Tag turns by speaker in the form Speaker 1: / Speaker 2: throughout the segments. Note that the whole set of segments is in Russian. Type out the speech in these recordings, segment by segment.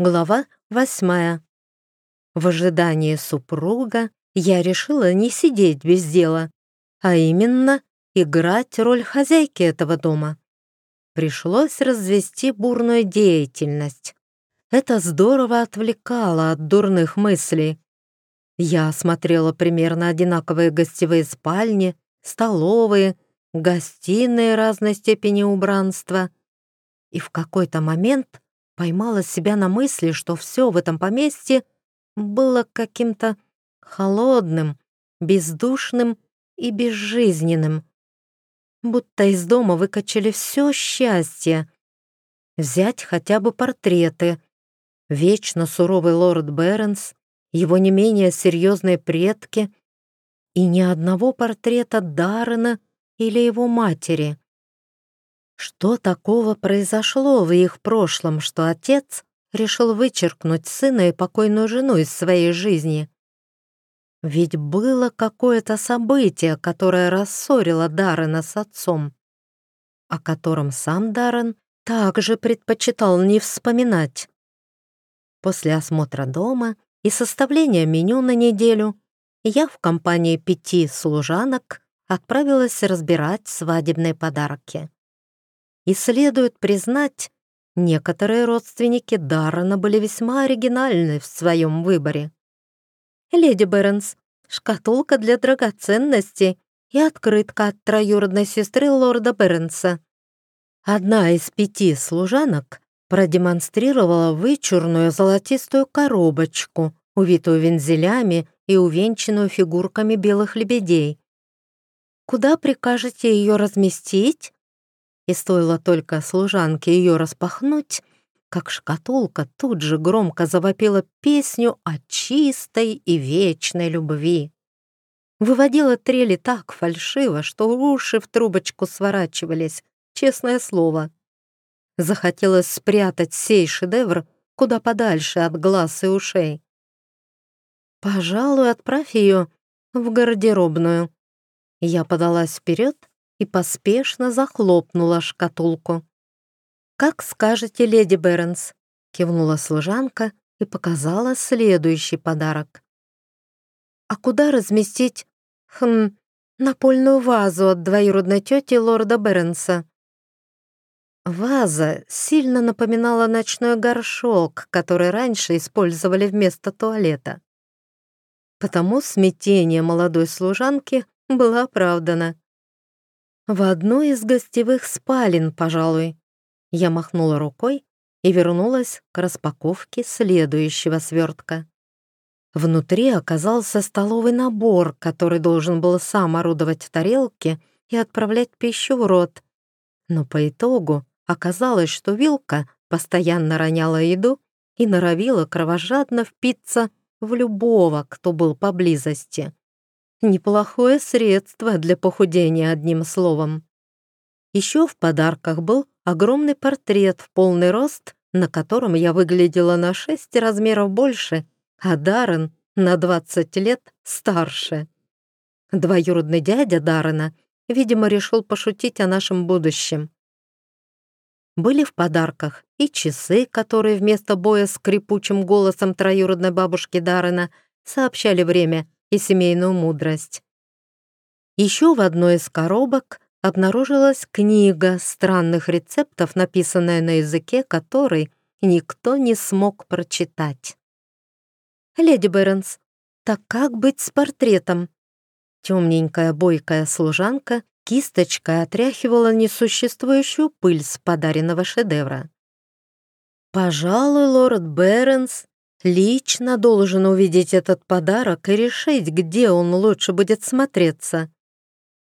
Speaker 1: Глава восьмая. В ожидании супруга я решила не сидеть без дела, а именно играть роль хозяйки этого дома. Пришлось развести бурную деятельность. Это здорово отвлекало от дурных мыслей. Я осмотрела примерно одинаковые гостевые спальни, столовые, гостиные разной степени убранства. И в какой-то момент поймала себя на мысли, что все в этом поместье было каким-то холодным, бездушным и безжизненным. Будто из дома выкачали все счастье. Взять хотя бы портреты. Вечно суровый лорд Бернс, его не менее серьезные предки и ни одного портрета Даррена или его матери. Что такого произошло в их прошлом, что отец решил вычеркнуть сына и покойную жену из своей жизни? Ведь было какое-то событие, которое рассорило Даррена с отцом, о котором сам Даррен также предпочитал не вспоминать. После осмотра дома и составления меню на неделю я в компании пяти служанок отправилась разбирать свадебные подарки. И следует признать, некоторые родственники Даррена были весьма оригинальны в своем выборе. «Леди Бернс, шкатулка для драгоценностей и открытка от троюродной сестры лорда Бернса». Одна из пяти служанок продемонстрировала вычурную золотистую коробочку, увитую вензелями и увенчанную фигурками белых лебедей. «Куда прикажете ее разместить?» И стоило только служанке ее распахнуть, как шкатулка тут же громко завопила песню о чистой и вечной любви. Выводила трели так фальшиво, что уши в трубочку сворачивались, честное слово. Захотелось спрятать сей шедевр куда подальше от глаз и ушей. «Пожалуй, отправь ее в гардеробную». Я подалась вперед и поспешно захлопнула шкатулку. «Как скажете, леди Бернс», — кивнула служанка и показала следующий подарок. «А куда разместить, хм, напольную вазу от двоюродной тети лорда Бернса?» Ваза сильно напоминала ночной горшок, который раньше использовали вместо туалета. Потому смятение молодой служанки было оправдано. В одной из гостевых спален, пожалуй. Я махнула рукой и вернулась к распаковке следующего свертка. Внутри оказался столовый набор, который должен был сам орудовать в тарелке и отправлять пищу в рот. Но по итогу оказалось, что вилка постоянно роняла еду и норовила кровожадно впиться в любого, кто был поблизости. Неплохое средство для похудения, одним словом. Еще в подарках был огромный портрет в полный рост, на котором я выглядела на шесть размеров больше, а Даррен на 20 лет старше. Двоюродный дядя Даррена, видимо, решил пошутить о нашем будущем. Были в подарках и часы, которые вместо боя скрипучим голосом троюродной бабушки Даррена сообщали время — и семейную мудрость. Еще в одной из коробок обнаружилась книга странных рецептов, написанная на языке, который никто не смог прочитать. «Леди Бернс, так как быть с портретом?» Темненькая бойкая служанка кисточкой отряхивала несуществующую пыль с подаренного шедевра. «Пожалуй, лорд Бернс Лично должен увидеть этот подарок и решить, где он лучше будет смотреться.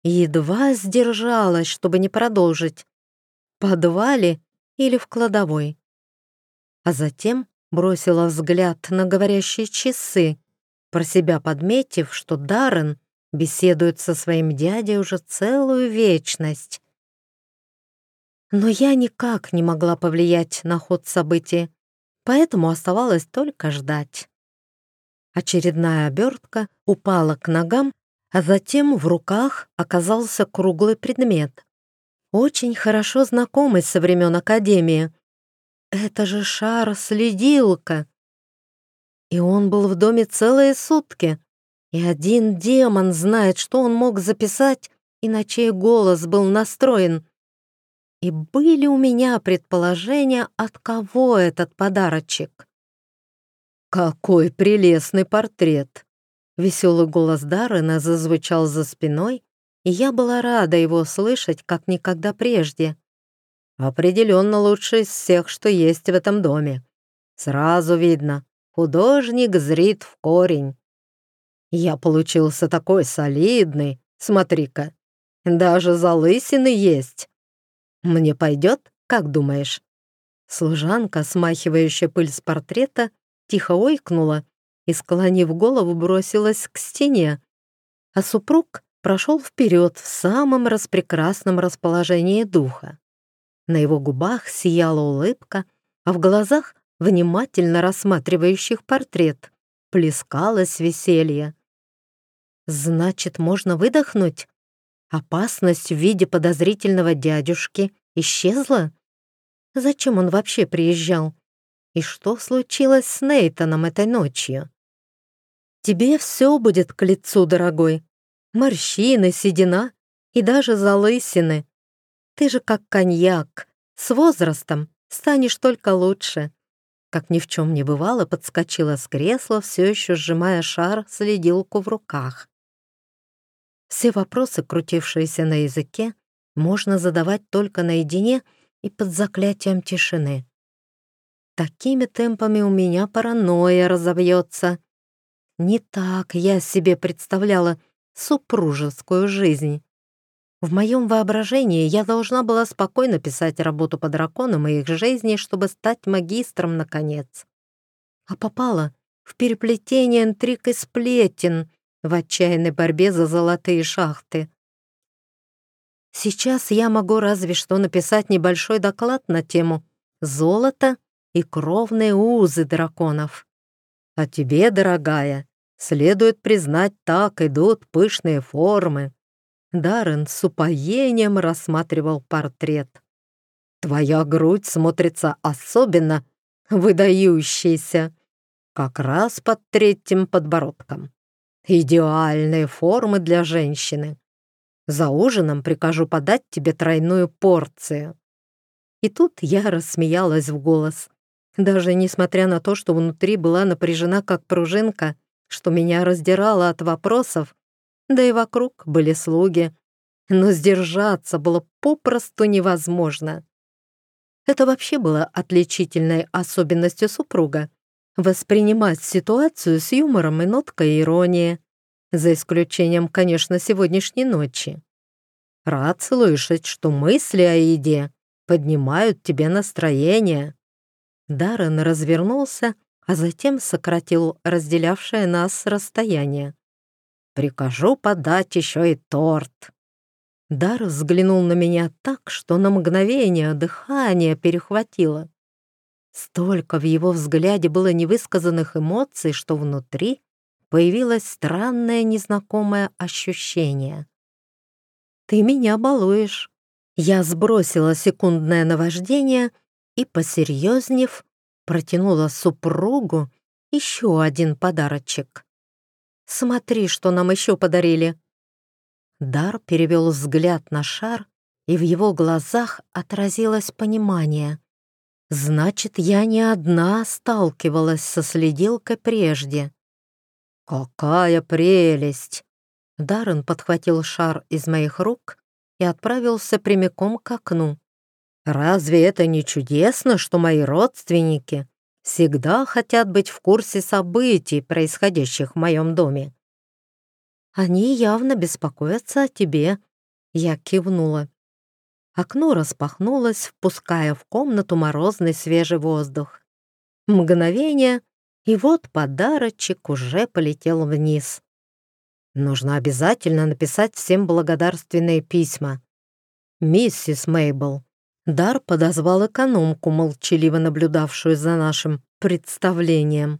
Speaker 1: Едва сдержалась, чтобы не продолжить. В подвале или в кладовой. А затем бросила взгляд на говорящие часы, про себя подметив, что Даррен беседует со своим дядей уже целую вечность. Но я никак не могла повлиять на ход событий поэтому оставалось только ждать. Очередная обертка упала к ногам, а затем в руках оказался круглый предмет. Очень хорошо знакомый со времен Академии. это же шар-следилка. И он был в доме целые сутки. И один демон знает, что он мог записать и на чей голос был настроен. И были у меня предположения, от кого этот подарочек. «Какой прелестный портрет!» Веселый голос Даррена зазвучал за спиной, и я была рада его слышать, как никогда прежде. Определенно лучший из всех, что есть в этом доме. Сразу видно, художник зрит в корень. Я получился такой солидный, смотри-ка. Даже залысины есть. Мне пойдет, как думаешь?» Служанка, смахивающая пыль с портрета, тихо ойкнула и, склонив голову, бросилась к стене, а супруг прошел вперед в самом распрекрасном расположении духа. На его губах сияла улыбка, а в глазах, внимательно рассматривающих портрет, плескалось веселье. «Значит, можно выдохнуть? Опасность в виде подозрительного дядюшки исчезла? Зачем он вообще приезжал? И что случилось с Нейтаном этой ночью?» «Тебе все будет к лицу, дорогой. Морщины, седина и даже залысины. Ты же как коньяк. С возрастом станешь только лучше». Как ни в чем не бывало, подскочила с кресла, все еще сжимая шар, следилку в руках. Все вопросы, крутившиеся на языке, можно задавать только наедине и под заклятием тишины. Такими темпами у меня паранойя разовьется. Не так я себе представляла супружескую жизнь. В моем воображении я должна была спокойно писать работу по драконам и их жизни, чтобы стать магистром наконец. А попала в переплетение интриг и сплетен в отчаянной борьбе за золотые шахты. Сейчас я могу разве что написать небольшой доклад на тему «Золото и кровные узы драконов». А тебе, дорогая, следует признать, так идут пышные формы, Даррен с упоением рассматривал портрет. «Твоя грудь смотрится особенно выдающейся, как раз под третьим подбородком. Идеальные формы для женщины. За ужином прикажу подать тебе тройную порцию». И тут я рассмеялась в голос. Даже несмотря на то, что внутри была напряжена как пружинка, что меня раздирало от вопросов, да и вокруг были слуги, но сдержаться было попросту невозможно. Это вообще было отличительной особенностью супруга — воспринимать ситуацию с юмором и ноткой иронии, за исключением, конечно, сегодняшней ночи. Рад слышать, что мысли о еде поднимают тебе настроение. Даррен развернулся, а затем сократил разделявшее нас расстояние. Прикажу подать еще и торт». Дар взглянул на меня так, что на мгновение дыхание перехватило. Столько в его взгляде было невысказанных эмоций, что внутри появилось странное незнакомое ощущение. «Ты меня балуешь». Я сбросила секундное наваждение и, посерьезнев, протянула супругу еще один подарочек. Смотри, что нам еще подарили». Дар перевел взгляд на шар, и в его глазах отразилось понимание. «Значит, я не одна сталкивалась со следилкой прежде». «Какая прелесть!» Даррен подхватил шар из моих рук и отправился прямиком к окну. «Разве это не чудесно, что мои родственники всегда хотят быть в курсе событий, происходящих в моем доме. Они явно беспокоятся о тебе. Я кивнула. Окно распахнулось, впуская в комнату морозный свежий воздух. Мгновение, и вот подарочек уже полетел вниз. Нужно обязательно написать всем благодарственные письма. «Миссис Мейбл, Дар подозвал экономку, молчаливо наблюдавшую за нашим представлением.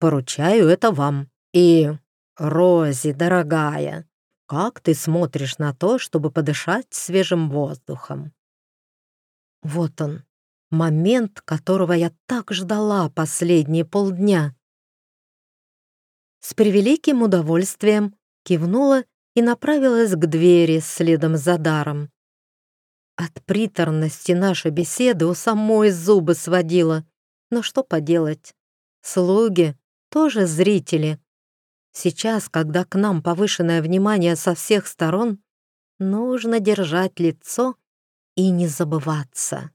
Speaker 1: «Поручаю это вам. И, Рози, дорогая, как ты смотришь на то, чтобы подышать свежим воздухом?» Вот он, Момент, которого я так ждала последние полдня. С превеликим удовольствием кивнула и направилась к двери следом за даром. От приторности нашей беседы у самой зубы сводила. Но что поделать? Слуги тоже зрители. Сейчас, когда к нам повышенное внимание со всех сторон, нужно держать лицо и не забываться.